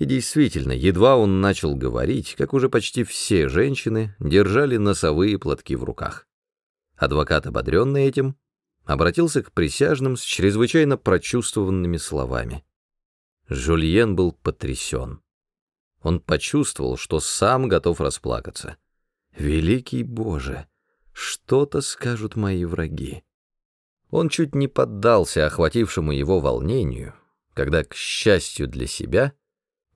И действительно, едва он начал говорить, как уже почти все женщины держали носовые платки в руках. Адвокат, ободренный этим, обратился к присяжным с чрезвычайно прочувствованными словами. Жульен был потрясен. Он почувствовал, что сам готов расплакаться. «Великий Боже, что-то скажут мои враги». Он чуть не поддался охватившему его волнению, когда, к счастью для себя,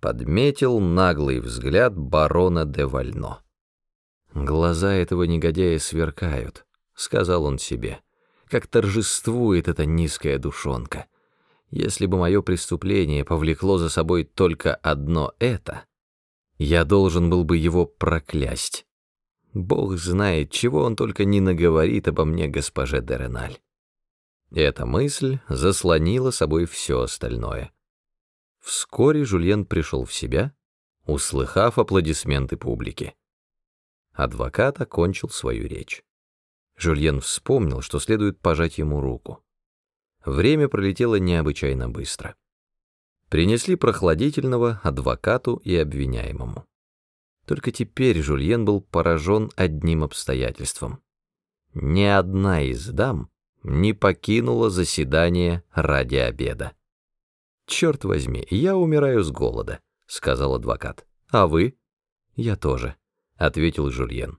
подметил наглый взгляд барона де Вально. «Глаза этого негодяя сверкают», — сказал он себе, — «как торжествует эта низкая душонка. Если бы мое преступление повлекло за собой только одно это, я должен был бы его проклясть. Бог знает, чего он только не наговорит обо мне госпоже де Реналь». Эта мысль заслонила собой все остальное. Вскоре Жульен пришел в себя, услыхав аплодисменты публики. Адвокат окончил свою речь. Жульен вспомнил, что следует пожать ему руку. Время пролетело необычайно быстро. Принесли прохладительного адвокату и обвиняемому. Только теперь Жульен был поражен одним обстоятельством. Ни одна из дам не покинула заседание ради обеда. «Черт возьми, я умираю с голода», — сказал адвокат. «А вы?» «Я тоже», — ответил Жульен.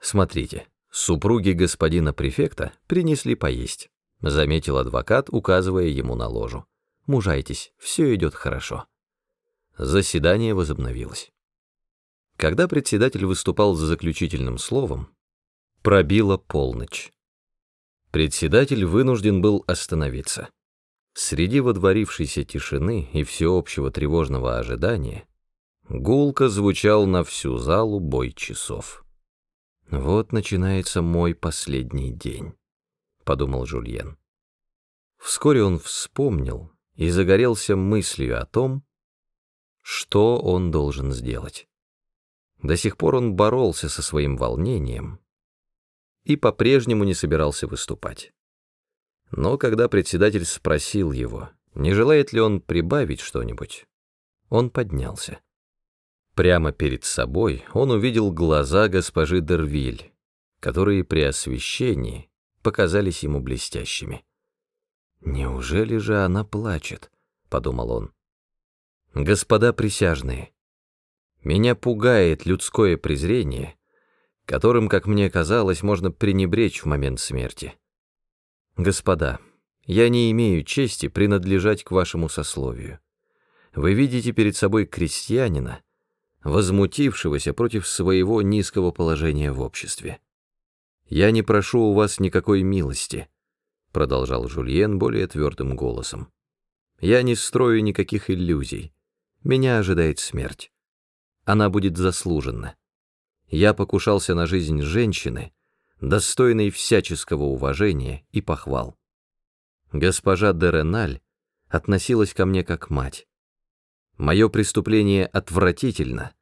«Смотрите, супруги господина префекта принесли поесть», — заметил адвокат, указывая ему на ложу. «Мужайтесь, все идет хорошо». Заседание возобновилось. Когда председатель выступал за заключительным словом, пробила полночь. Председатель вынужден был остановиться. Среди водворившейся тишины и всеобщего тревожного ожидания гулко звучал на всю залу бой часов. «Вот начинается мой последний день», — подумал Жульен. Вскоре он вспомнил и загорелся мыслью о том, что он должен сделать. До сих пор он боролся со своим волнением, и по-прежнему не собирался выступать. Но когда председатель спросил его, не желает ли он прибавить что-нибудь, он поднялся. Прямо перед собой он увидел глаза госпожи Дервиль, которые при освещении показались ему блестящими. «Неужели же она плачет?» — подумал он. «Господа присяжные, меня пугает людское презрение, которым, как мне казалось, можно пренебречь в момент смерти. Господа, я не имею чести принадлежать к вашему сословию. Вы видите перед собой крестьянина, возмутившегося против своего низкого положения в обществе. Я не прошу у вас никакой милости, продолжал Жульен более твердым голосом. Я не строю никаких иллюзий. Меня ожидает смерть. Она будет заслужена я покушался на жизнь женщины, достойной всяческого уважения и похвал. Госпожа де Реналь относилась ко мне как мать. Мое преступление отвратительно,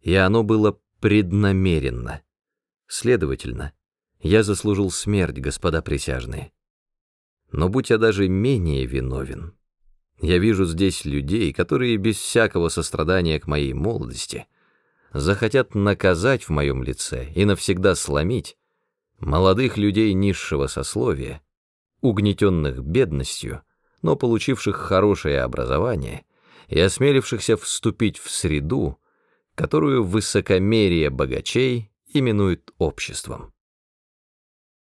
и оно было преднамеренно. Следовательно, я заслужил смерть, господа присяжные. Но будь я даже менее виновен, я вижу здесь людей, которые без всякого сострадания к моей молодости — захотят наказать в моем лице и навсегда сломить молодых людей низшего сословия, угнетенных бедностью, но получивших хорошее образование и осмелившихся вступить в среду, которую высокомерие богачей именует обществом.